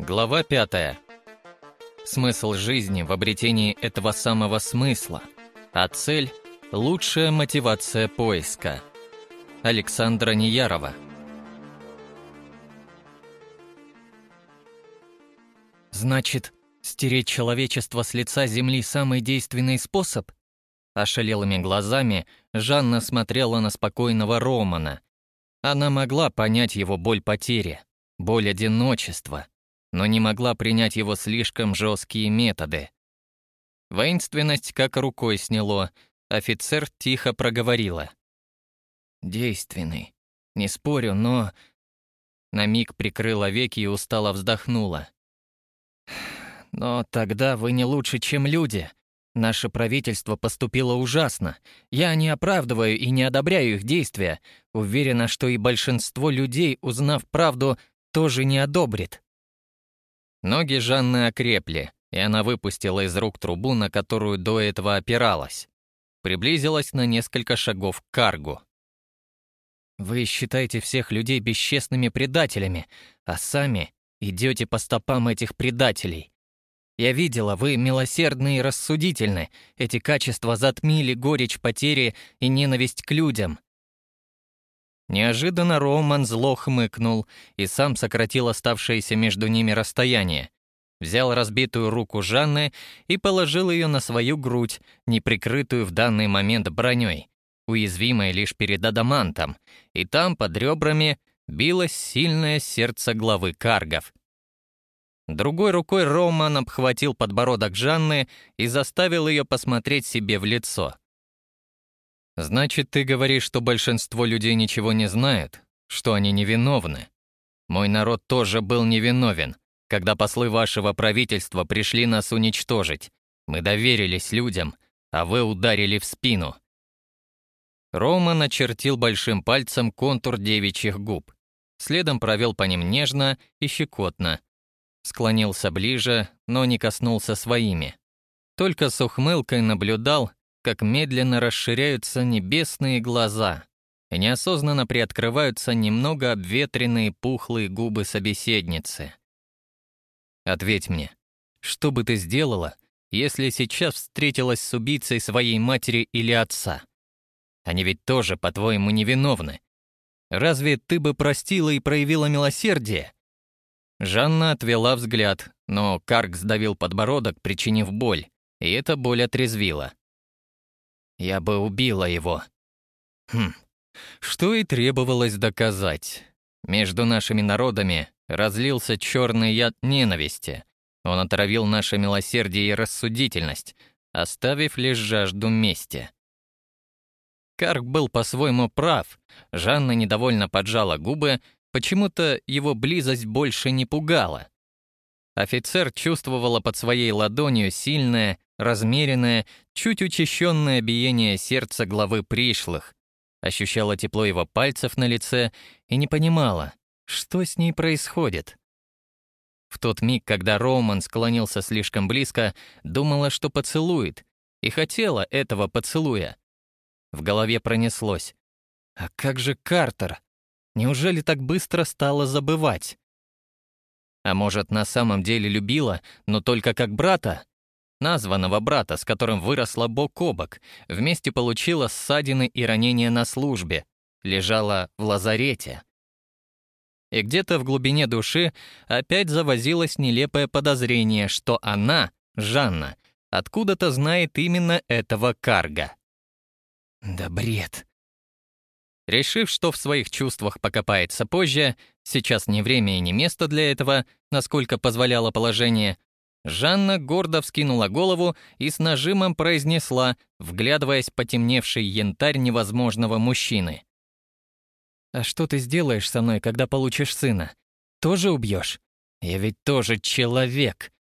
Глава пятая. Смысл жизни в обретении этого самого смысла, а цель — лучшая мотивация поиска. Александра Неярова. Значит, стереть человечество с лица земли самый действенный способ? Ошалелыми глазами Жанна смотрела на спокойного Романа. Она могла понять его боль потери, боль одиночества, но не могла принять его слишком жесткие методы. Воинственность как рукой сняло, офицер тихо проговорила. «Действенный. Не спорю, но...» На миг прикрыла веки и устало вздохнула. «Но тогда вы не лучше, чем люди. Наше правительство поступило ужасно. Я не оправдываю и не одобряю их действия. Уверена, что и большинство людей, узнав правду, тоже не одобрит. Ноги Жанны окрепли, и она выпустила из рук трубу, на которую до этого опиралась. Приблизилась на несколько шагов к каргу. «Вы считаете всех людей бесчестными предателями, а сами идете по стопам этих предателей. Я видела, вы милосердны и рассудительны. Эти качества затмили горечь потери и ненависть к людям. Неожиданно Роман зло хмыкнул и сам сократил оставшееся между ними расстояние. Взял разбитую руку Жанны и положил ее на свою грудь, не прикрытую в данный момент броней, уязвимой лишь перед адамантом, и там, под ребрами, билось сильное сердце главы каргов. Другой рукой Роман обхватил подбородок Жанны и заставил ее посмотреть себе в лицо. Значит, ты говоришь, что большинство людей ничего не знают, что они невиновны. Мой народ тоже был невиновен, когда послы вашего правительства пришли нас уничтожить. Мы доверились людям, а вы ударили в спину. Рома начертил большим пальцем контур девичьих губ. Следом провел по ним нежно и щекотно. Склонился ближе, но не коснулся своими. Только с ухмылкой наблюдал, как медленно расширяются небесные глаза и неосознанно приоткрываются немного обветренные пухлые губы собеседницы. «Ответь мне, что бы ты сделала, если сейчас встретилась с убийцей своей матери или отца? Они ведь тоже, по-твоему, невиновны. Разве ты бы простила и проявила милосердие?» Жанна отвела взгляд, но Карк сдавил подбородок, причинив боль, и эта боль отрезвила. Я бы убила его. Хм. Что и требовалось доказать. Между нашими народами разлился черный яд ненависти. Он отравил наше милосердие и рассудительность, оставив лишь жажду мести. Карк был по-своему прав. Жанна недовольно поджала губы, почему-то его близость больше не пугала. Офицер чувствовала под своей ладонью сильное, размеренное, чуть учащенное биение сердца главы пришлых, ощущала тепло его пальцев на лице и не понимала, что с ней происходит. В тот миг, когда Роман склонился слишком близко, думала, что поцелует, и хотела этого поцелуя. В голове пронеслось. А как же Картер? Неужели так быстро стала забывать? А может, на самом деле любила, но только как брата? Названного брата, с которым выросла бок о бок, вместе получила ссадины и ранения на службе, лежала в лазарете. И где-то в глубине души опять завозилось нелепое подозрение, что она, Жанна, откуда-то знает именно этого карга. Да бред. Решив, что в своих чувствах покопается позже, сейчас не время и не место для этого, насколько позволяло положение, Жанна гордо вскинула голову и с нажимом произнесла, вглядываясь в потемневший янтарь невозможного мужчины. «А что ты сделаешь со мной, когда получишь сына? Тоже убьешь? Я ведь тоже человек!»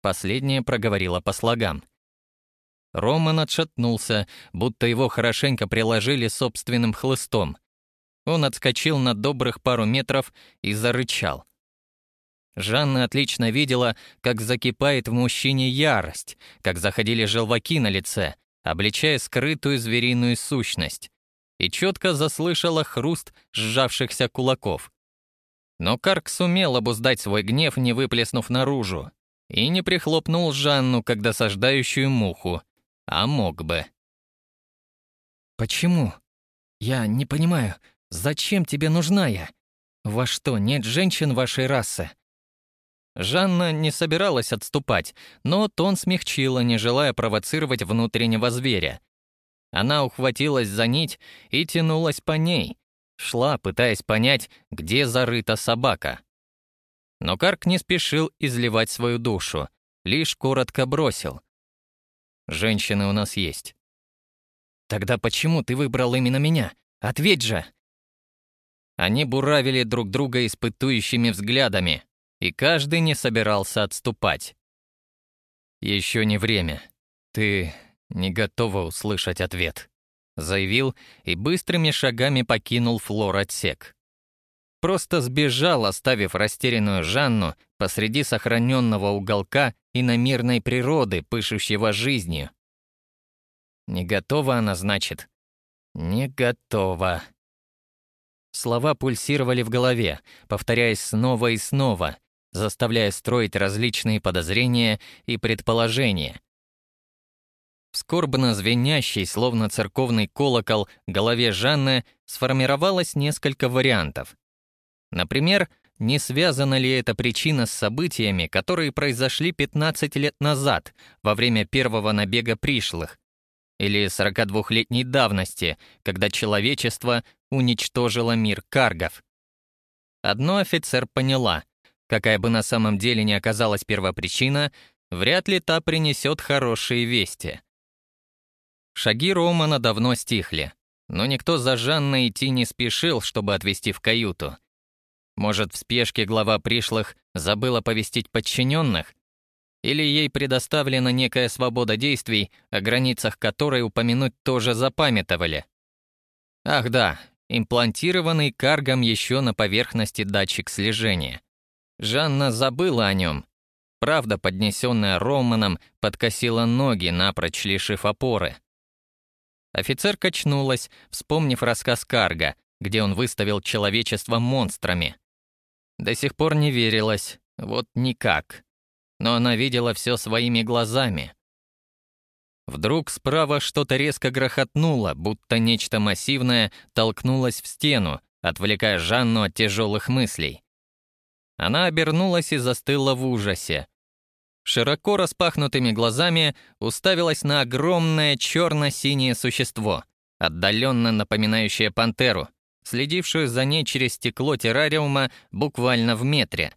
Последнее проговорила по слогам. Роман отшатнулся, будто его хорошенько приложили собственным хлыстом. Он отскочил на добрых пару метров и зарычал. Жанна отлично видела, как закипает в мужчине ярость, как заходили желваки на лице, обличая скрытую звериную сущность, и четко заслышала хруст сжавшихся кулаков. Но Карк сумел обуздать свой гнев, не выплеснув наружу, и не прихлопнул Жанну, как досаждающую муху, а мог бы. «Почему? Я не понимаю, зачем тебе нужна я? Во что, нет женщин вашей расы?» Жанна не собиралась отступать, но тон смягчила, не желая провоцировать внутреннего зверя. Она ухватилась за нить и тянулась по ней, шла, пытаясь понять, где зарыта собака. Но Карк не спешил изливать свою душу, лишь коротко бросил. «Женщины у нас есть». «Тогда почему ты выбрал именно меня? Ответь же!» Они буравили друг друга испытующими взглядами, и каждый не собирался отступать. «Еще не время. Ты не готова услышать ответ», — заявил и быстрыми шагами покинул флор-отсек. Просто сбежал, оставив растерянную Жанну посреди сохраненного уголка иномирной природы, пышущего жизнью. Не готова она, значит? Не готова. Слова пульсировали в голове, повторяясь снова и снова, заставляя строить различные подозрения и предположения. Скорбно звенящей, словно церковный колокол, голове Жанны сформировалось несколько вариантов. Например, не связана ли эта причина с событиями, которые произошли 15 лет назад, во время первого набега пришлых, или 42-летней давности, когда человечество уничтожило мир каргов. Одно офицер поняла — Какая бы на самом деле ни оказалась первопричина, вряд ли та принесет хорошие вести. Шаги Романа давно стихли, но никто за Жанной идти не спешил, чтобы отвезти в каюту. Может, в спешке глава пришлых забыла повестить подчиненных? Или ей предоставлена некая свобода действий, о границах которой упомянуть тоже запамятовали? Ах да, имплантированный каргом еще на поверхности датчик слежения. Жанна забыла о нем. Правда, поднесенная Романом, подкосила ноги, напрочь лишив опоры. Офицер качнулась, вспомнив рассказ Карга, где он выставил человечество монстрами. До сих пор не верилась, вот никак. Но она видела все своими глазами. Вдруг справа что-то резко грохотнуло, будто нечто массивное толкнулось в стену, отвлекая Жанну от тяжелых мыслей. Она обернулась и застыла в ужасе. Широко распахнутыми глазами уставилась на огромное черно-синее существо, отдаленно напоминающее пантеру, следившую за ней через стекло террариума буквально в метре.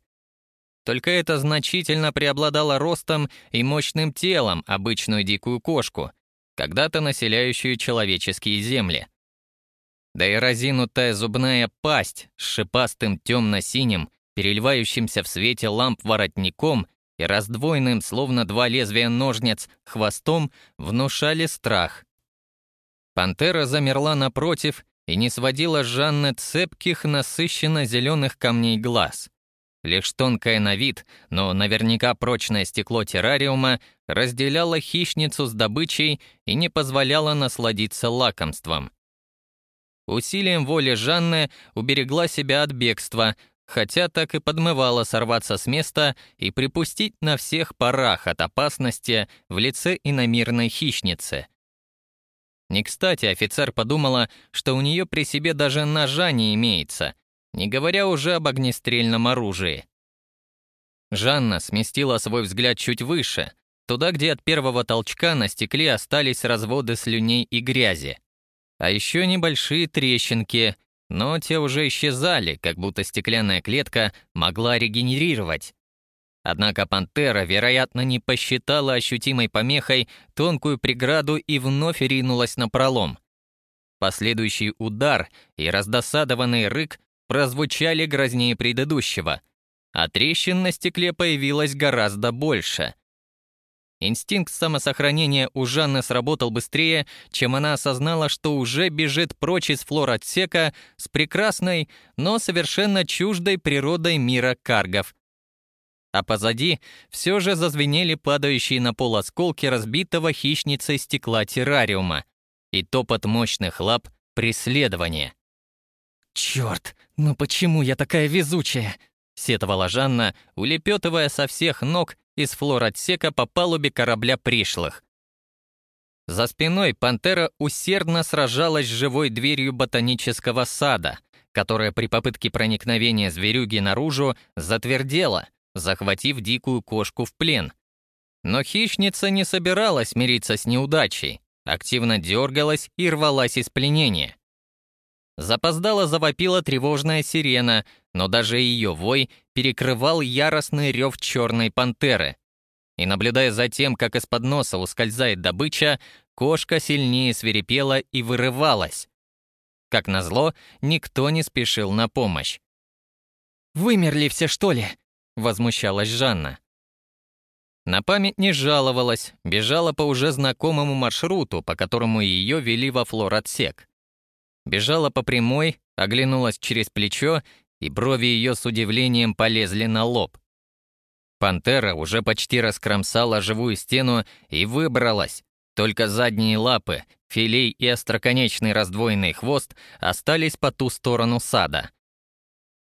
Только это значительно преобладало ростом и мощным телом обычную дикую кошку, когда-то населяющую человеческие земли. Да и разинутая зубная пасть с шипастым темно-синим, переливающимся в свете ламп воротником и раздвоенным, словно два лезвия ножниц, хвостом, внушали страх. Пантера замерла напротив и не сводила Жанны цепких, насыщенно-зеленых камней глаз. Лишь тонкое на вид, но наверняка прочное стекло террариума разделяло хищницу с добычей и не позволяло насладиться лакомством. Усилием воли Жанны уберегла себя от бегства, хотя так и подмывало сорваться с места и припустить на всех парах от опасности в лице иномирной хищницы. Не кстати офицер подумала, что у нее при себе даже ножа не имеется, не говоря уже об огнестрельном оружии. Жанна сместила свой взгляд чуть выше, туда, где от первого толчка на стекле остались разводы слюней и грязи. А еще небольшие трещинки, но те уже исчезали, как будто стеклянная клетка могла регенерировать. Однако пантера, вероятно, не посчитала ощутимой помехой тонкую преграду и вновь ринулась на пролом. Последующий удар и раздосадованный рык прозвучали грознее предыдущего, а трещин на стекле появилось гораздо больше — Инстинкт самосохранения у Жанны сработал быстрее, чем она осознала, что уже бежит прочь из флор-отсека с прекрасной, но совершенно чуждой природой мира каргов. А позади все же зазвенели падающие на пол осколки разбитого хищницей стекла террариума и топот мощных лап преследования. «Черт, «Но почему я такая везучая?» — сетовала Жанна, улепетывая со всех ног из флор-отсека по палубе корабля пришлых. За спиной пантера усердно сражалась с живой дверью ботанического сада, которая при попытке проникновения зверюги наружу затвердела, захватив дикую кошку в плен. Но хищница не собиралась мириться с неудачей, активно дергалась и рвалась из пленения. Запоздала завопила тревожная сирена, но даже ее вой перекрывал яростный рев черной пантеры. И наблюдая за тем, как из-под носа ускользает добыча, кошка сильнее свирепела и вырывалась. Как назло, никто не спешил на помощь. «Вымерли все, что ли?» — возмущалась Жанна. На память не жаловалась, бежала по уже знакомому маршруту, по которому ее вели во флор-отсек. Бежала по прямой, оглянулась через плечо, и брови ее с удивлением полезли на лоб. Пантера уже почти раскромсала живую стену и выбралась. Только задние лапы, филей и остроконечный раздвоенный хвост остались по ту сторону сада.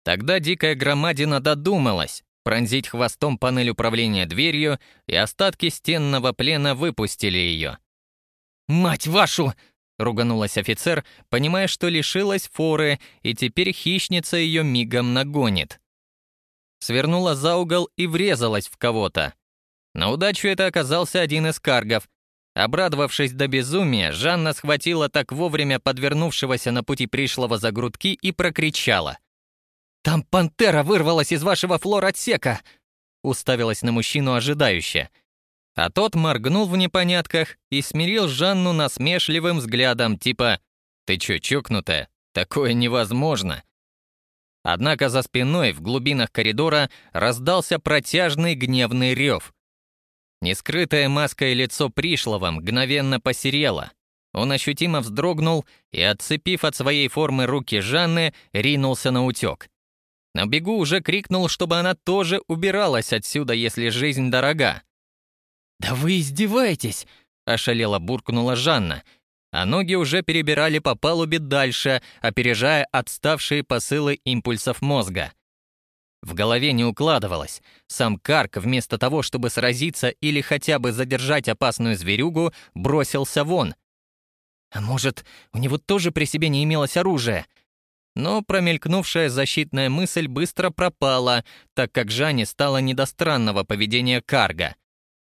Тогда дикая громадина додумалась пронзить хвостом панель управления дверью, и остатки стенного плена выпустили ее. «Мать вашу!» — руганулась офицер, понимая, что лишилась форы, и теперь хищница ее мигом нагонит. Свернула за угол и врезалась в кого-то. На удачу это оказался один из каргов. Обрадовавшись до безумия, Жанна схватила так вовремя подвернувшегося на пути пришлого за грудки и прокричала. «Там пантера вырвалась из вашего флор-отсека!» Уставилась на мужчину ожидающе — а тот моргнул в непонятках и смирил Жанну насмешливым взглядом, типа «Ты чё, чокнутая? Такое невозможно!» Однако за спиной в глубинах коридора раздался протяжный гневный рев. Нескрытое маской лицо пришлого мгновенно посерело. Он ощутимо вздрогнул и, отцепив от своей формы руки Жанны, ринулся на утек. На бегу уже крикнул, чтобы она тоже убиралась отсюда, если жизнь дорога. «Да вы издеваетесь!» — ошалела буркнула Жанна, а ноги уже перебирали по палубе дальше, опережая отставшие посылы импульсов мозга. В голове не укладывалось. Сам Карк, вместо того, чтобы сразиться или хотя бы задержать опасную зверюгу, бросился вон. А может, у него тоже при себе не имелось оружия? Но промелькнувшая защитная мысль быстро пропала, так как Жанне стало не до странного поведения Карга —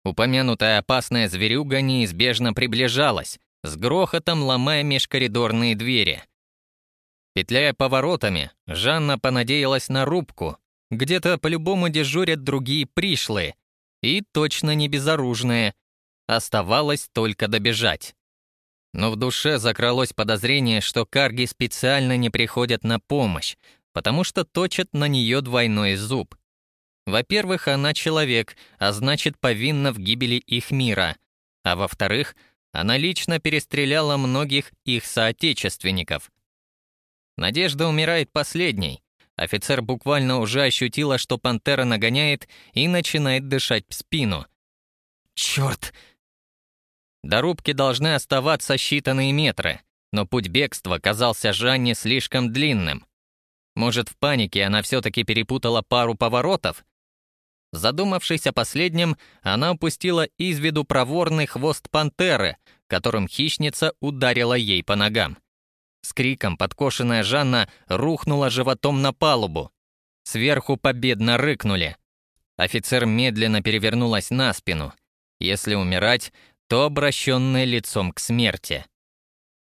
Упомянутая опасная зверюга неизбежно приближалась, с грохотом ломая межкоридорные двери. Петляя поворотами, Жанна понадеялась на рубку. Где-то по-любому дежурят другие пришлые. И точно не безоружные. Оставалось только добежать. Но в душе закралось подозрение, что карги специально не приходят на помощь, потому что точат на нее двойной зуб. Во-первых, она человек, а значит, повинна в гибели их мира. А во-вторых, она лично перестреляла многих их соотечественников. Надежда умирает последней. Офицер буквально уже ощутила, что пантера нагоняет и начинает дышать в спину. Черт! До рубки должны оставаться считанные метры, но путь бегства казался Жанне слишком длинным. Может, в панике она все-таки перепутала пару поворотов? Задумавшись о последнем, она упустила из виду проворный хвост пантеры, которым хищница ударила ей по ногам. С криком подкошенная Жанна рухнула животом на палубу. Сверху победно рыкнули. Офицер медленно перевернулась на спину. Если умирать, то обращенная лицом к смерти.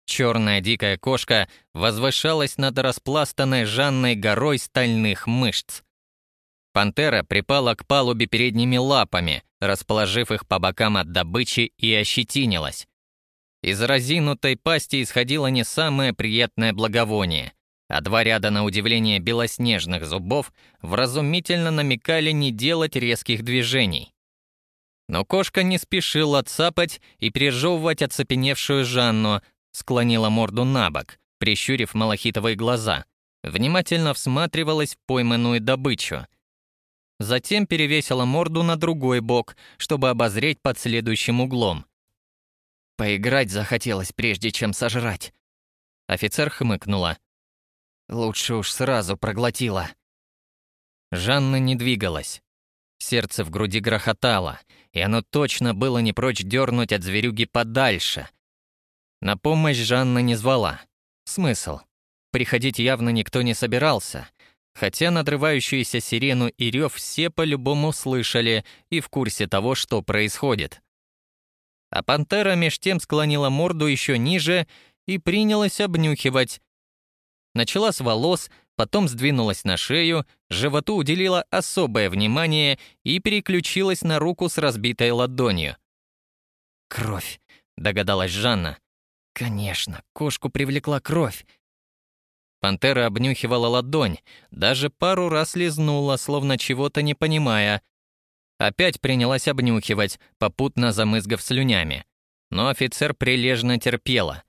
Черная дикая кошка возвышалась над распластанной Жанной горой стальных мышц. Пантера припала к палубе передними лапами, расположив их по бокам от добычи и ощетинилась. Из разинутой пасти исходило не самое приятное благовоние, а два ряда на удивление белоснежных зубов вразумительно намекали не делать резких движений. Но кошка не спешила отцапать и пережевывать оцепеневшую Жанну, склонила морду на бок, прищурив малахитовые глаза, внимательно всматривалась в пойманную добычу — Затем перевесила морду на другой бок, чтобы обозреть под следующим углом. Поиграть захотелось, прежде чем сожрать. Офицер хмыкнула. Лучше уж сразу проглотила. Жанна не двигалась. Сердце в груди грохотало, и оно точно было не прочь дернуть от зверюги подальше. На помощь Жанна не звала. Смысл? Приходить явно никто не собирался, хотя надрывающуюся сирену и рев все по-любому слышали и в курсе того, что происходит. А пантера меж тем склонила морду еще ниже и принялась обнюхивать. Начала с волос, потом сдвинулась на шею, животу уделила особое внимание и переключилась на руку с разбитой ладонью. «Кровь», — догадалась Жанна. «Конечно, кошку привлекла кровь». Пантера обнюхивала ладонь, даже пару раз лизнула, словно чего-то не понимая. Опять принялась обнюхивать, попутно замызгав слюнями. Но офицер прилежно терпела.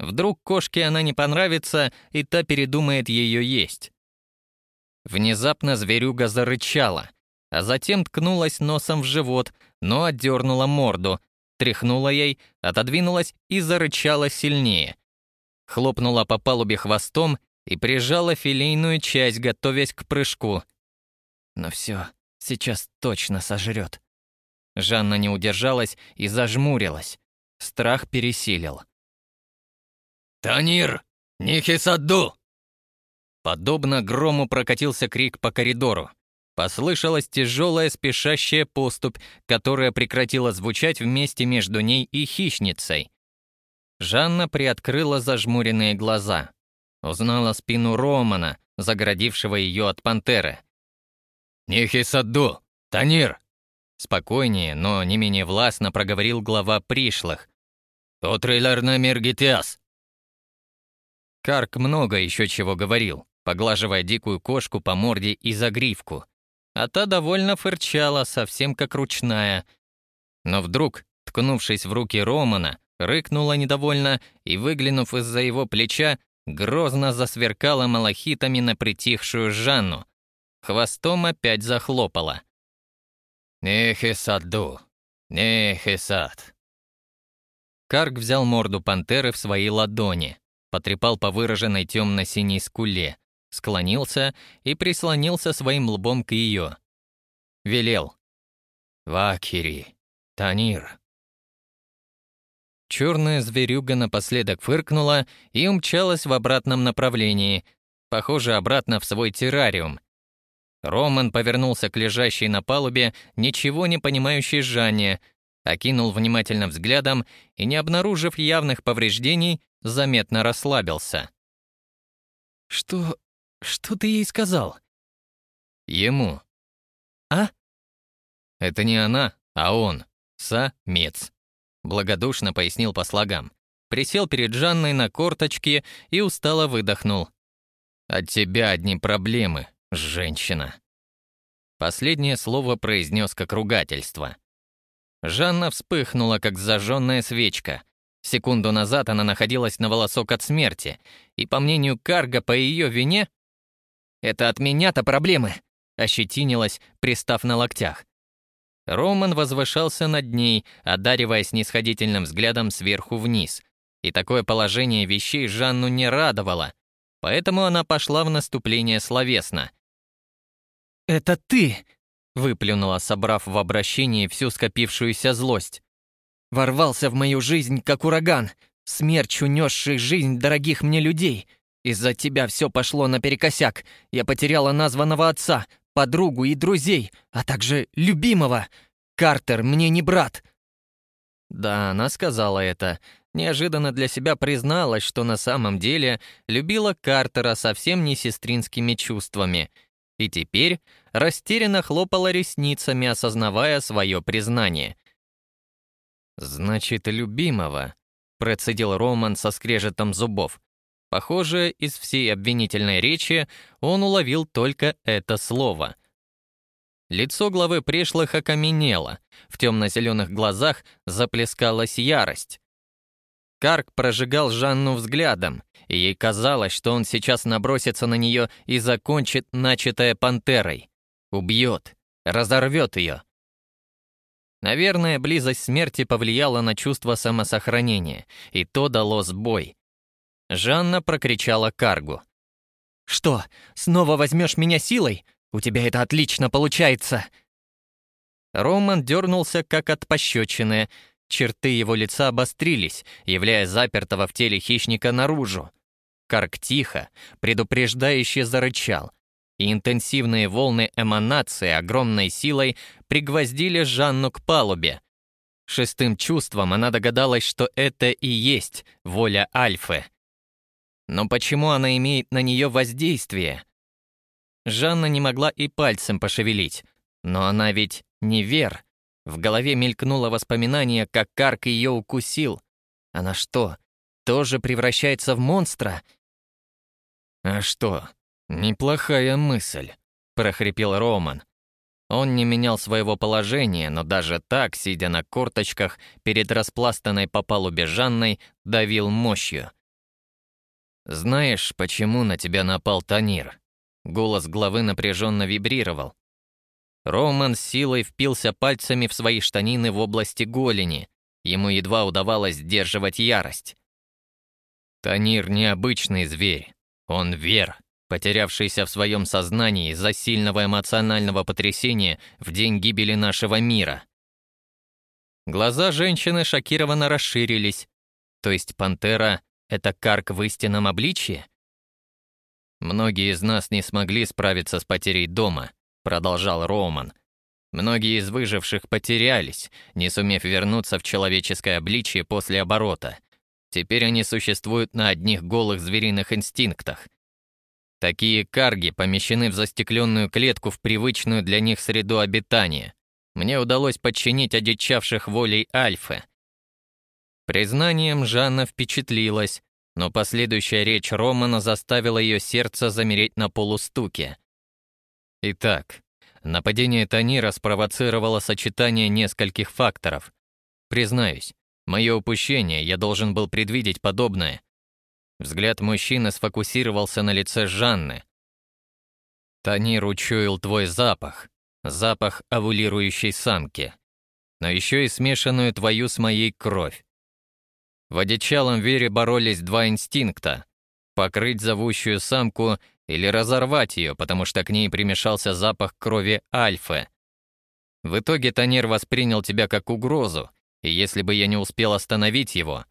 Вдруг кошке она не понравится, и та передумает ее есть. Внезапно зверюга зарычала, а затем ткнулась носом в живот, но отдернула морду, тряхнула ей, отодвинулась и зарычала сильнее. Хлопнула по палубе хвостом и прижала филейную часть, готовясь к прыжку. Но все, сейчас точно сожрет. Жанна не удержалась и зажмурилась. Страх пересилил. «Танир! Нихисадду!» Подобно грому прокатился крик по коридору. Послышалась тяжелая спешащая поступь, которая прекратила звучать вместе между ней и хищницей. Жанна приоткрыла зажмуренные глаза. Узнала спину Романа, загородившего ее от пантеры. «Нихисадду! Танир!» Спокойнее, но не менее властно проговорил глава пришлых. «Тотрилер на мергитиас!» Карк много еще чего говорил, поглаживая дикую кошку по морде и загривку. А та довольно фырчала, совсем как ручная. Но вдруг, ткнувшись в руки Романа, рыкнула недовольно и, выглянув из-за его плеча, грозно засверкала малахитами на притихшую Жанну. Хвостом опять захлопала. «Эх и саду! Эх и сад!» Карк взял морду пантеры в свои ладони, потрепал по выраженной темно-синей скуле, склонился и прислонился своим лбом к ее. Велел. «Вакири, Танир». Черная зверюга напоследок фыркнула и умчалась в обратном направлении, похоже, обратно в свой террариум. Роман повернулся к лежащей на палубе, ничего не понимающей Жанне, окинул внимательным взглядом и, не обнаружив явных повреждений, заметно расслабился. «Что... что ты ей сказал?» «Ему». «А?» «Это не она, а он. Самец», — благодушно пояснил по слогам. Присел перед Жанной на корточки и устало выдохнул. «От тебя одни проблемы, женщина». Последнее слово произнес как ругательство. Жанна вспыхнула, как зажженная свечка, Секунду назад она находилась на волосок от смерти, и, по мнению Карга, по ее вине... «Это от меня-то проблемы!» — ощетинилась, пристав на локтях. Роман возвышался над ней, одаривая снисходительным взглядом сверху вниз. И такое положение вещей Жанну не радовало, поэтому она пошла в наступление словесно. «Это ты!» — выплюнула, собрав в обращении всю скопившуюся злость. Ворвался в мою жизнь, как ураган, смерч, унесший жизнь дорогих мне людей. Из-за тебя все пошло наперекосяк. Я потеряла названного отца, подругу и друзей, а также любимого. Картер мне не брат». Да, она сказала это. Неожиданно для себя призналась, что на самом деле любила Картера совсем не сестринскими чувствами. И теперь растерянно хлопала ресницами, осознавая свое признание. «Значит, любимого», — процедил Роман со скрежетом зубов. Похоже, из всей обвинительной речи он уловил только это слово. Лицо главы пришлых окаменело, в темно-зеленых глазах заплескалась ярость. Карк прожигал Жанну взглядом, и ей казалось, что он сейчас набросится на нее и закончит начатое пантерой. Убьет, разорвет ее, Наверное, близость смерти повлияла на чувство самосохранения, и то дало сбой. Жанна прокричала Каргу. Что, снова возьмешь меня силой? У тебя это отлично получается!» Роман дернулся, как от пощечины. Черты его лица обострились, являя запертого в теле хищника наружу. Карк тихо, предупреждающе зарычал, и интенсивные волны эманации огромной силой пригвоздили Жанну к палубе. Шестым чувством она догадалась, что это и есть воля Альфы. Но почему она имеет на нее воздействие? Жанна не могла и пальцем пошевелить, но она ведь не Вер. В голове мелькнуло воспоминание, как Карк ее укусил. Она что, тоже превращается в монстра? «А что, неплохая мысль», — прохрипел Роман. Он не менял своего положения, но даже так, сидя на корточках, перед распластанной по палубе Жанной, давил мощью. «Знаешь, почему на тебя напал Танир?» Голос главы напряженно вибрировал. Роман с силой впился пальцами в свои штанины в области голени. Ему едва удавалось сдерживать ярость. Танир — необычный зверь. Он вер, потерявшийся в своем сознании из-за сильного эмоционального потрясения в день гибели нашего мира. Глаза женщины шокированно расширились. То есть пантера — это карк в истинном обличье? Многие из нас не смогли справиться с потерей дома, продолжал Роуман. Многие из выживших потерялись, не сумев вернуться в человеческое обличие после оборота. Теперь они существуют на одних голых звериных инстинктах. Такие карги помещены в застекленную клетку в привычную для них среду обитания. Мне удалось подчинить одичавших волей Альфы. Признанием Жанна впечатлилась, но последующая речь Романа заставила ее сердце замереть на полустуке. Итак, нападение Танира спровоцировало сочетание нескольких факторов. Признаюсь, мое упущение, я должен был предвидеть подобное. Взгляд мужчины сфокусировался на лице Жанны. Танир учуял твой запах, запах овулирующей самки, но еще и смешанную твою с моей кровь. В одичалом вере боролись два инстинкта — покрыть зовущую самку или разорвать ее, потому что к ней примешался запах крови альфы. В итоге Танир воспринял тебя как угрозу, и если бы я не успел остановить его...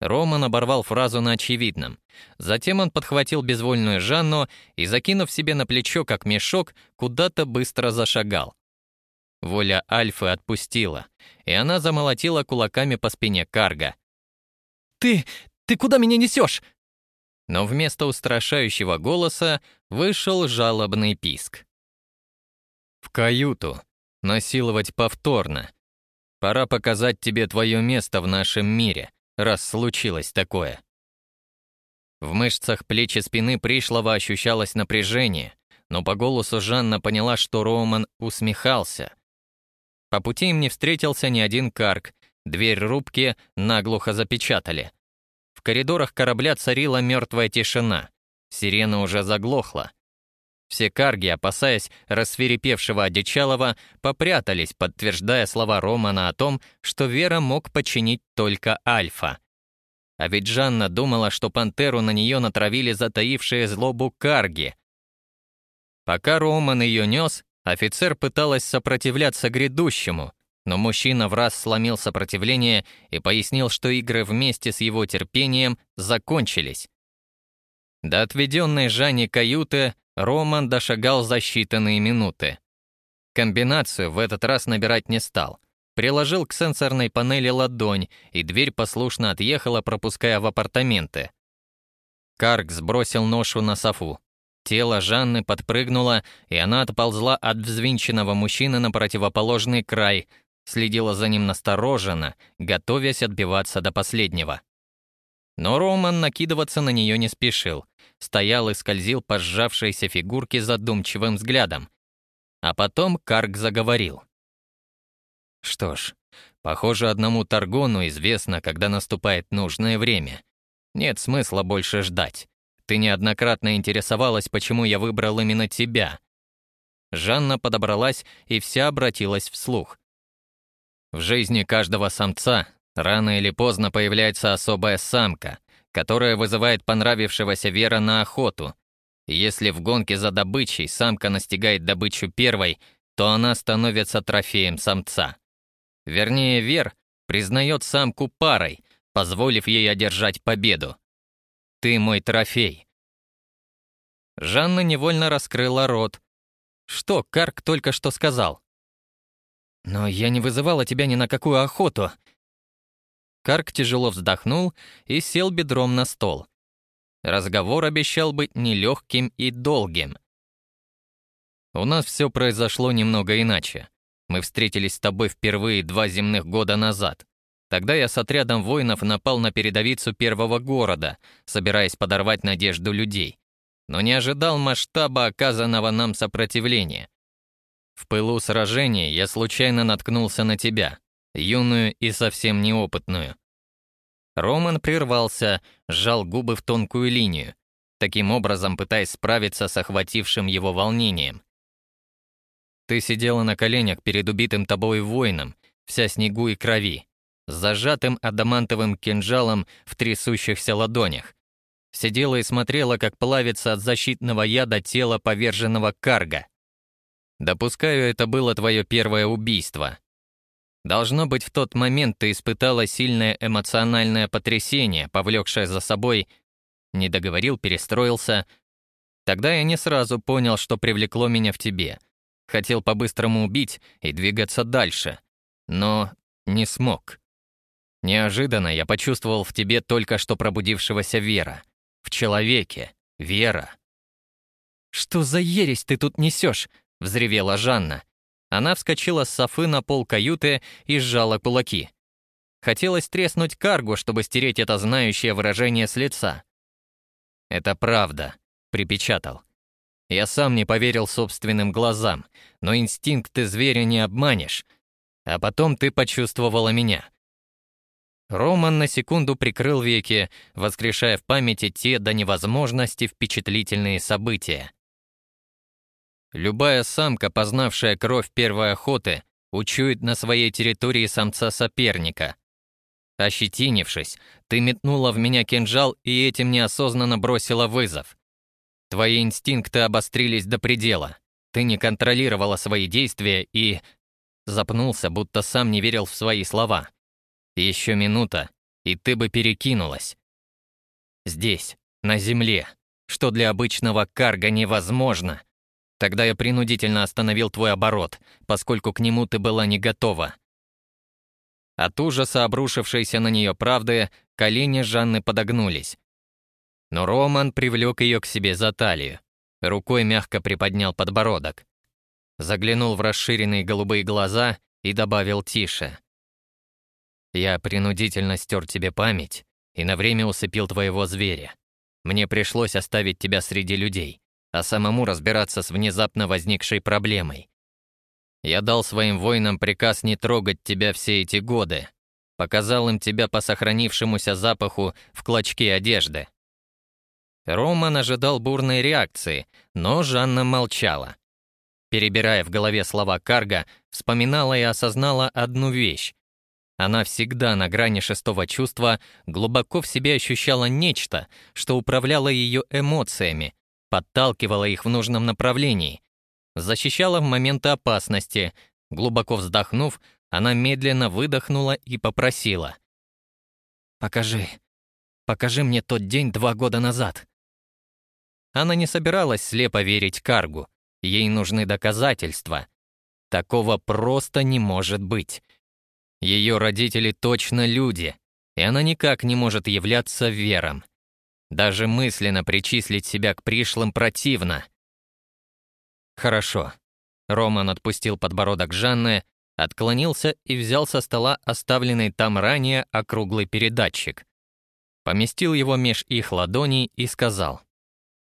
Роман оборвал фразу на очевидном. Затем он подхватил безвольную Жанну и, закинув себе на плечо, как мешок, куда-то быстро зашагал. Воля Альфы отпустила, и она замолотила кулаками по спине Карга. «Ты... ты куда меня несешь?» Но вместо устрашающего голоса вышел жалобный писк. «В каюту. Насиловать повторно. Пора показать тебе твое место в нашем мире, раз случилось такое». В мышцах плеч и спины пришлого ощущалось напряжение, но по голосу Жанна поняла, что Роман усмехался. По пути им не встретился ни один карк, дверь рубки наглухо запечатали. В коридорах корабля царила мертвая тишина, сирена уже заглохла. Все карги, опасаясь рассверепевшего одичалова, попрятались, подтверждая слова Романа о том, что Вера мог починить только Альфа. А ведь Жанна думала, что пантеру на нее натравили затаившие злобу карги. Пока Роман ее нес, Офицер пыталась сопротивляться грядущему, но мужчина в раз сломил сопротивление и пояснил, что игры вместе с его терпением закончились. До отведенной Жанне каюты Роман дошагал за считанные минуты. Комбинацию в этот раз набирать не стал. Приложил к сенсорной панели ладонь, и дверь послушно отъехала, пропуская в апартаменты. Карк сбросил ношу на софу. Тело Жанны подпрыгнуло, и она отползла от взвинченного мужчины на противоположный край, следила за ним настороженно, готовясь отбиваться до последнего. Но Роман накидываться на нее не спешил, стоял и скользил по сжавшейся фигурке задумчивым взглядом. А потом Карк заговорил. Что ж, похоже, одному Таргону известно, когда наступает нужное время. Нет смысла больше ждать. Ты неоднократно интересовалась, почему я выбрал именно тебя». Жанна подобралась и вся обратилась вслух. В жизни каждого самца рано или поздно появляется особая самка, которая вызывает понравившегося Вера на охоту, Если в гонке за добычей самка настигает добычу первой, то она становится трофеем самца. Вернее, Вер признает самку парой, позволив ей одержать победу. Ты мой трофей. Жанна невольно раскрыла рот. Что Карк только что сказал? Но я не вызывала тебя ни на какую охоту. Карк тяжело вздохнул и сел бедром на стол. Разговор обещал быть нелегким и долгим. У нас все произошло немного иначе. Мы встретились с тобой впервые два земных года назад. Тогда я с отрядом воинов напал на передовицу первого города, собираясь подорвать надежду людей. Но не ожидал масштаба оказанного нам сопротивления. В пылу сражения я случайно наткнулся на тебя, юную и совсем неопытную. Роман прервался, сжал губы в тонкую линию, таким образом пытаясь справиться с охватившим его волнением. Ты сидела на коленях перед убитым тобой воином, вся снегу и крови, с зажатым адамантовым кинжалом в трясущихся ладонях. Сидела и смотрела, как плавится от защитного яда тело поверженного карга. Допускаю, это было твое первое убийство. Должно быть, в тот момент ты испытала сильное эмоциональное потрясение, повлекшее за собой... Не договорил, перестроился. Тогда я не сразу понял, что привлекло меня в тебе — Хотел по-быстрому убить и двигаться дальше, но не смог. Неожиданно я почувствовал в тебе только что пробудившегося Вера. В человеке. Вера. «Что за ересь ты тут несешь?» — взревела Жанна. Она вскочила с софы на пол каюты и сжала кулаки. Хотелось треснуть каргу, чтобы стереть это знающее выражение с лица. «Это правда», — припечатал. Я сам не поверил собственным глазам, но инстинкты зверя не обманешь. А потом ты почувствовала меня. Роман на секунду прикрыл веки, воскрешая в памяти те до невозможности впечатлительные события. Любая самка, познавшая кровь первой охоты, учует на своей территории самца соперника. Ощетинившись, ты метнула в меня кинжал и этим неосознанно бросила вызов. Твои инстинкты обострились до предела. Ты не контролировала свои действия и... Запнулся, будто сам не верил в свои слова. Еще минута, и ты бы перекинулась. Здесь, на земле, что для обычного карга невозможно. Тогда я принудительно остановил твой оборот, поскольку к нему ты была не готова. От ужаса, обрушившейся на нее правды, колени Жанны подогнулись, но Роман привлек ее к себе за талию. Рукой мягко приподнял подбородок. Заглянул в расширенные голубые глаза и добавил тише. «Я принудительно стер тебе память и на время усыпил твоего зверя. Мне пришлось оставить тебя среди людей, а самому разбираться с внезапно возникшей проблемой. Я дал своим воинам приказ не трогать тебя все эти годы. Показал им тебя по сохранившемуся запаху в клочке одежды. Роман ожидал бурной реакции, но Жанна молчала. Перебирая в голове слова Карга, вспоминала и осознала одну вещь. Она всегда на грани шестого чувства глубоко в себе ощущала нечто, что управляло ее эмоциями, подталкивало их в нужном направлении, защищала в моменты опасности. Глубоко вздохнув, она медленно выдохнула и попросила. «Покажи. Покажи мне тот день два года назад». Она не собиралась слепо верить Каргу. Ей нужны доказательства. Такого просто не может быть. Ее родители точно люди, и она никак не может являться вером. Даже мысленно причислить себя к пришлым противно. Хорошо. Роман отпустил подбородок Жанны, отклонился и взял со стола оставленный там ранее округлый передатчик. Поместил его меж их ладоней и сказал.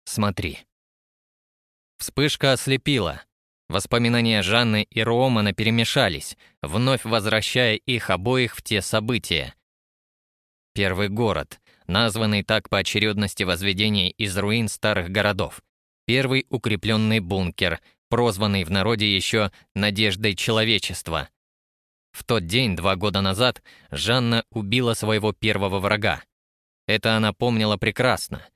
Смотри. Вспышка ослепила. Воспоминания Жанны и Романа перемешались, вновь возвращая их обоих в те события. Первый город, названный так по очередности возведений из руин старых городов. Первый укрепленный бункер, прозванный в народе еще «надеждой человечества». В тот день, два года назад, Жанна убила своего первого врага. Это она помнила прекрасно.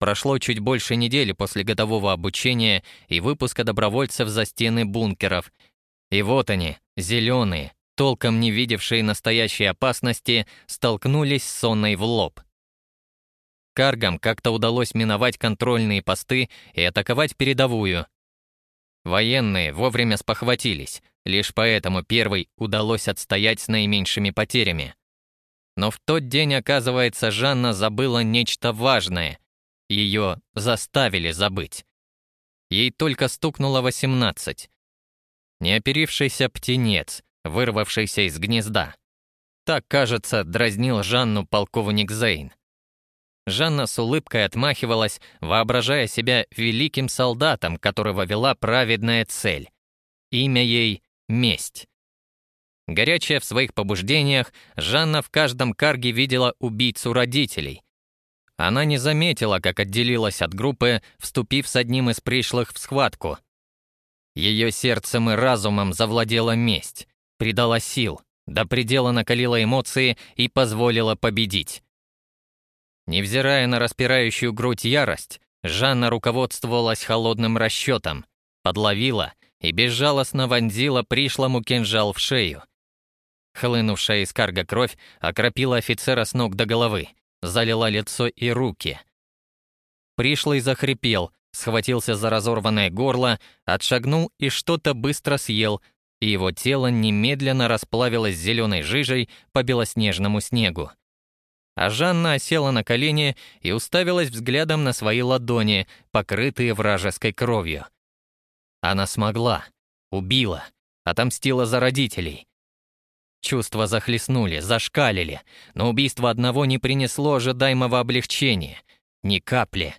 Прошло чуть больше недели после годового обучения и выпуска добровольцев за стены бункеров. И вот они, зеленые, толком не видевшие настоящей опасности, столкнулись с сонной в лоб. Каргам как-то удалось миновать контрольные посты и атаковать передовую. Военные вовремя спохватились, лишь поэтому первой удалось отстоять с наименьшими потерями. Но в тот день, оказывается, Жанна забыла нечто важное. Ее заставили забыть. Ей только стукнуло 18. Неоперившийся птенец, вырвавшийся из гнезда. Так, кажется, дразнил Жанну полковник Зейн. Жанна с улыбкой отмахивалась, воображая себя великим солдатом, которого вела праведная цель. Имя ей — месть. Горячая в своих побуждениях, Жанна в каждом карге видела убийцу родителей. Она не заметила, как отделилась от группы, вступив с одним из пришлых в схватку. Ее сердцем и разумом завладела месть, придала сил, до предела накалила эмоции и позволила победить. Невзирая на распирающую грудь ярость, Жанна руководствовалась холодным расчетом, подловила и безжалостно вонзила пришлому кинжал в шею. Хлынувшая из карга кровь окропила офицера с ног до головы, залила лицо и руки. Пришлый захрипел, схватился за разорванное горло, отшагнул и что-то быстро съел, и его тело немедленно расплавилось зеленой жижей по белоснежному снегу. А Жанна осела на колени и уставилась взглядом на свои ладони, покрытые вражеской кровью. Она смогла, убила, отомстила за родителей. Чувства захлестнули, зашкалили, но убийство одного не принесло ожидаемого облегчения. Ни капли.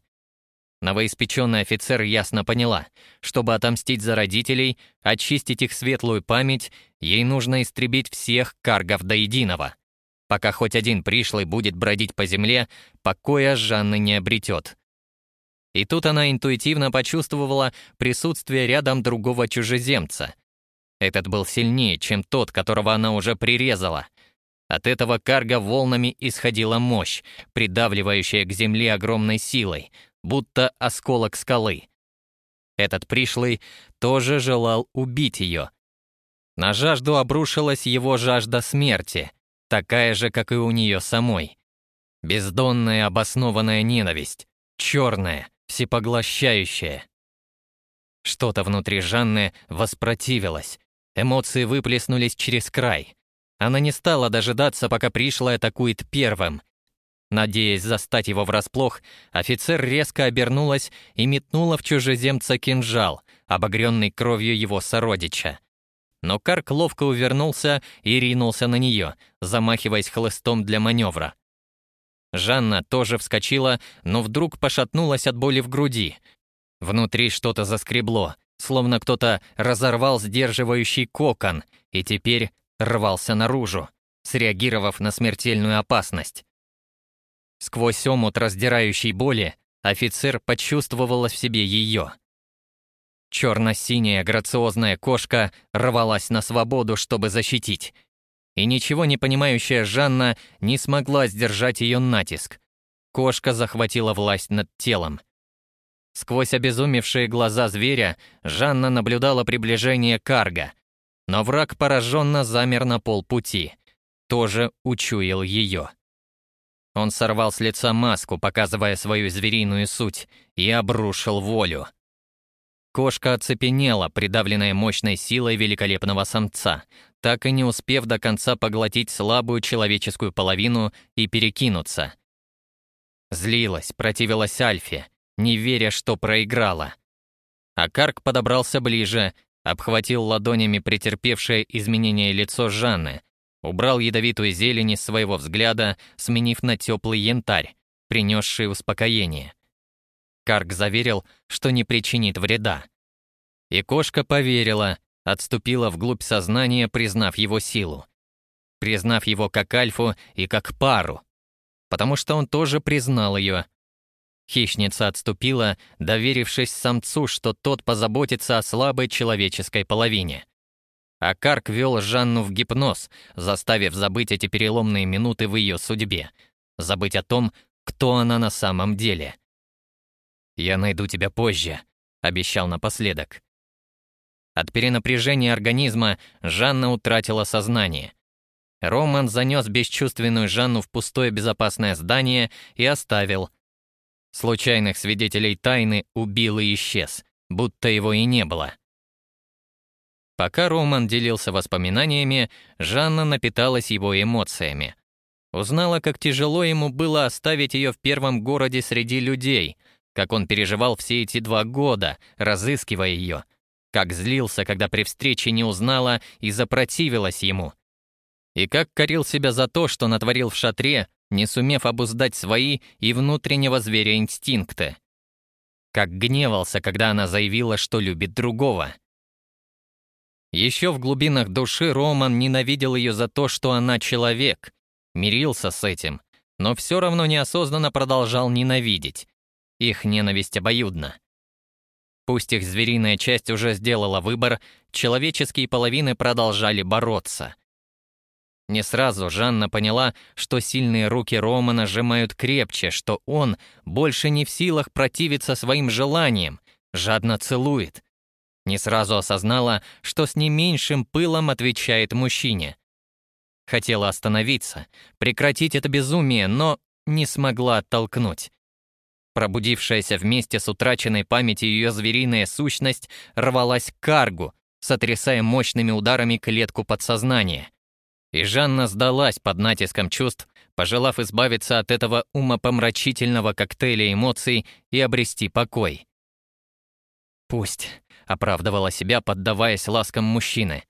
Новоиспеченный офицер ясно поняла, чтобы отомстить за родителей, очистить их светлую память, ей нужно истребить всех каргов до единого. Пока хоть один пришлый будет бродить по земле, покоя Жанны не обретет. И тут она интуитивно почувствовала присутствие рядом другого чужеземца. Этот был сильнее, чем тот, которого она уже прирезала. От этого карга волнами исходила мощь, придавливающая к земле огромной силой, будто осколок скалы. Этот пришлый тоже желал убить ее. На жажду обрушилась его жажда смерти — такая же, как и у нее самой. Бездонная обоснованная ненависть, черная, всепоглощающая. Что-то внутри Жанны воспротивилось, эмоции выплеснулись через край. Она не стала дожидаться, пока пришлый атакует первым. Надеясь застать его врасплох, офицер резко обернулась и метнула в чужеземца кинжал, обогренный кровью его сородича но Карк ловко увернулся и ринулся на нее, замахиваясь хлыстом для маневра. Жанна тоже вскочила, но вдруг пошатнулась от боли в груди. Внутри что-то заскребло, словно кто-то разорвал сдерживающий кокон и теперь рвался наружу, среагировав на смертельную опасность. Сквозь омут раздирающей боли офицер почувствовала в себе ее. Черно-синяя грациозная кошка рвалась на свободу, чтобы защитить. И ничего не понимающая Жанна не смогла сдержать ее натиск. Кошка захватила власть над телом. Сквозь обезумевшие глаза зверя Жанна наблюдала приближение карга. Но враг пораженно замер на полпути. Тоже учуял ее. Он сорвал с лица маску, показывая свою звериную суть, и обрушил волю. Кошка оцепенела, придавленная мощной силой великолепного самца, так и не успев до конца поглотить слабую человеческую половину и перекинуться. Злилась, противилась Альфе, не веря, что проиграла. А Карк подобрался ближе, обхватил ладонями претерпевшее изменение лицо Жанны, убрал ядовитую зелень из своего взгляда, сменив на теплый янтарь, принесший успокоение. Карк заверил, что не причинит вреда. И кошка поверила, отступила вглубь сознания, признав его силу. Признав его как альфу и как пару. Потому что он тоже признал ее. Хищница отступила, доверившись самцу, что тот позаботится о слабой человеческой половине. А Карк вел Жанну в гипноз, заставив забыть эти переломные минуты в ее судьбе, забыть о том, кто она на самом деле — «Я найду тебя позже», — обещал напоследок. От перенапряжения организма Жанна утратила сознание. Роман занес бесчувственную Жанну в пустое безопасное здание и оставил. Случайных свидетелей тайны убил и исчез, будто его и не было. Пока Роман делился воспоминаниями, Жанна напиталась его эмоциями. Узнала, как тяжело ему было оставить ее в первом городе среди людей, как он переживал все эти два года, разыскивая ее, как злился, когда при встрече не узнала и запротивилась ему. И как корил себя за то, что натворил в шатре, не сумев обуздать свои и внутреннего зверя инстинкты. Как гневался, когда она заявила, что любит другого. Еще в глубинах души Роман ненавидел ее за то, что она человек, мирился с этим, но все равно неосознанно продолжал ненавидеть. Их ненависть обоюдна. Пусть их звериная часть уже сделала выбор, человеческие половины продолжали бороться. Не сразу Жанна поняла, что сильные руки Романа сжимают крепче, что он больше не в силах противиться своим желаниям, жадно целует. Не сразу осознала, что с не меньшим пылом отвечает мужчине. Хотела остановиться, прекратить это безумие, но не смогла оттолкнуть. Пробудившаяся вместе с утраченной памятью ее звериная сущность рвалась к каргу, сотрясая мощными ударами клетку подсознания. И Жанна сдалась под натиском чувств, пожелав избавиться от этого умопомрачительного коктейля эмоций и обрести покой. «Пусть», — оправдывала себя, поддаваясь ласкам мужчины.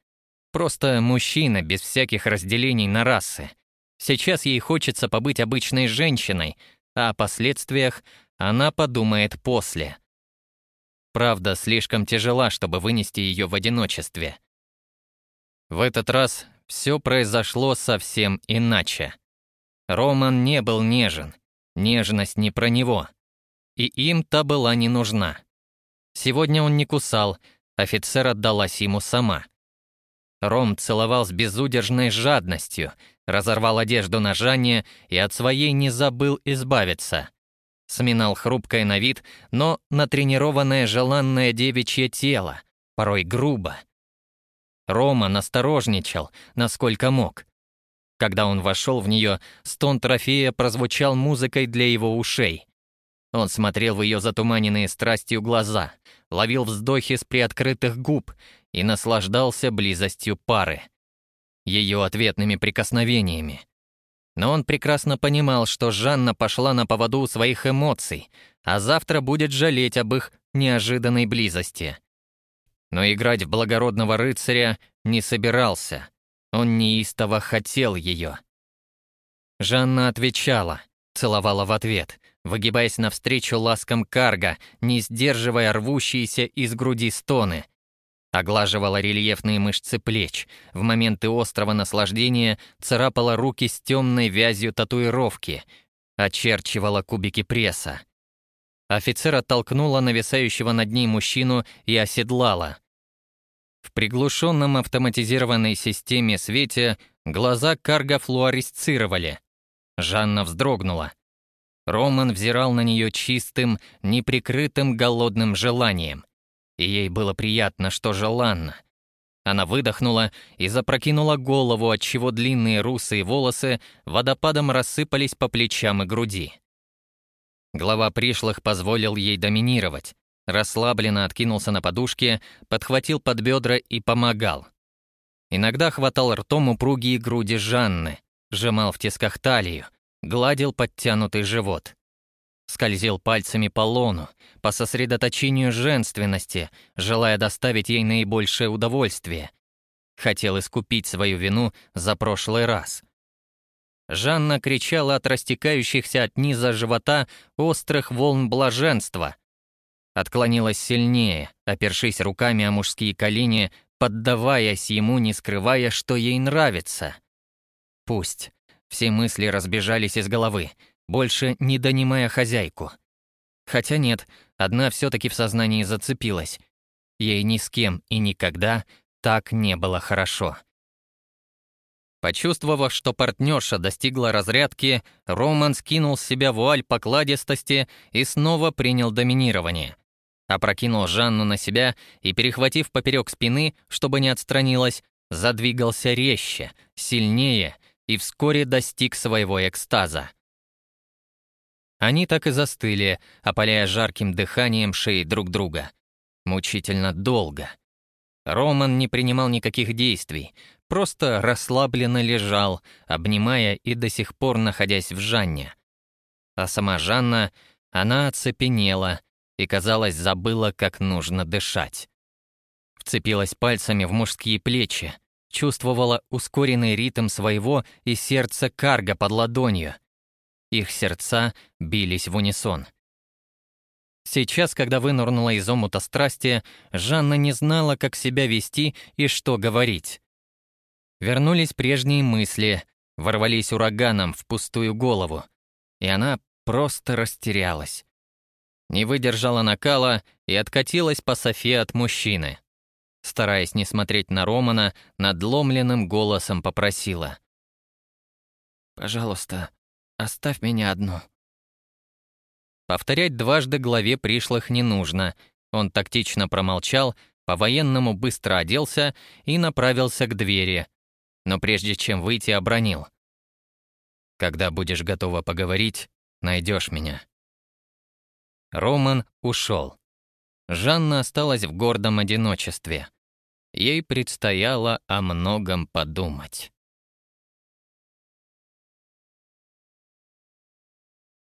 Просто мужчина, без всяких разделений на расы. Сейчас ей хочется побыть обычной женщиной, а о последствиях она подумает после. Правда, слишком тяжела, чтобы вынести ее в одиночестве. В этот раз все произошло совсем иначе. Роман не был нежен, нежность не про него. И им та была не нужна. Сегодня он не кусал, офицер отдалась ему сама. Ром целовал с безудержной жадностью, разорвал одежду на Жанне и от своей не забыл избавиться. Сминал хрупкое на вид, но натренированное желанное девичье тело, порой грубо. Рома насторожничал, насколько мог. Когда он вошел в нее, стон трофея прозвучал музыкой для его ушей. Он смотрел в ее затуманенные страстью глаза, ловил вздохи с приоткрытых губ и наслаждался близостью пары, ее ответными прикосновениями. Но он прекрасно понимал, что Жанна пошла на поводу своих эмоций, а завтра будет жалеть об их неожиданной близости. Но играть в благородного рыцаря не собирался. Он неистово хотел ее. Жанна отвечала, целовала в ответ, выгибаясь навстречу ласкам карга, не сдерживая рвущиеся из груди стоны. Оглаживала рельефные мышцы плеч, в моменты острого наслаждения царапала руки с темной вязью татуировки, очерчивала кубики пресса. Офицер оттолкнула нависающего над ней мужчину и оседлала. В приглушенном автоматизированной системе свете глаза карга флуоресцировали. Жанна вздрогнула. Роман взирал на нее чистым, неприкрытым голодным желанием. И ей было приятно, что желанно. Она выдохнула и запрокинула голову, отчего длинные русые волосы водопадом рассыпались по плечам и груди. Глава пришлых позволил ей доминировать. Расслабленно откинулся на подушке, подхватил под бедра и помогал. Иногда хватал ртом упругие груди Жанны, сжимал в тисках талию, гладил подтянутый живот. Скользил пальцами по лону, по сосредоточению женственности, желая доставить ей наибольшее удовольствие. Хотел искупить свою вину за прошлый раз. Жанна кричала от растекающихся от низа живота острых волн блаженства. Отклонилась сильнее, опершись руками о мужские колени, поддаваясь ему, не скрывая, что ей нравится. Пусть. Все мысли разбежались из головы, больше не донимая хозяйку. Хотя нет, одна все-таки в сознании зацепилась. Ей ни с кем и никогда так не было хорошо. Почувствовав, что партнерша достигла разрядки, Роман скинул с себя вуаль покладистости и снова принял доминирование. Опрокинул Жанну на себя и, перехватив поперек спины, чтобы не отстранилась, задвигался резче, сильнее и вскоре достиг своего экстаза. Они так и застыли, опаляя жарким дыханием шеи друг друга. Мучительно долго. Роман не принимал никаких действий, просто расслабленно лежал, обнимая и до сих пор находясь в Жанне. А сама Жанна, она оцепенела и, казалось, забыла, как нужно дышать. Вцепилась пальцами в мужские плечи, чувствовала ускоренный ритм своего и сердца карга под ладонью. Их сердца бились в унисон. Сейчас, когда вынырнула из омута страсти, Жанна не знала, как себя вести и что говорить. Вернулись прежние мысли, ворвались ураганом в пустую голову, и она просто растерялась. Не выдержала накала и откатилась по Софе от мужчины. Стараясь не смотреть на Романа, надломленным голосом попросила. «Пожалуйста, оставь меня одну». Повторять дважды главе пришлых не нужно. Он тактично промолчал, по-военному быстро оделся и направился к двери. Но прежде чем выйти, обронил. «Когда будешь готова поговорить, найдешь меня». Роман ушел. Жанна осталась в гордом одиночестве. Ей предстояло о многом подумать.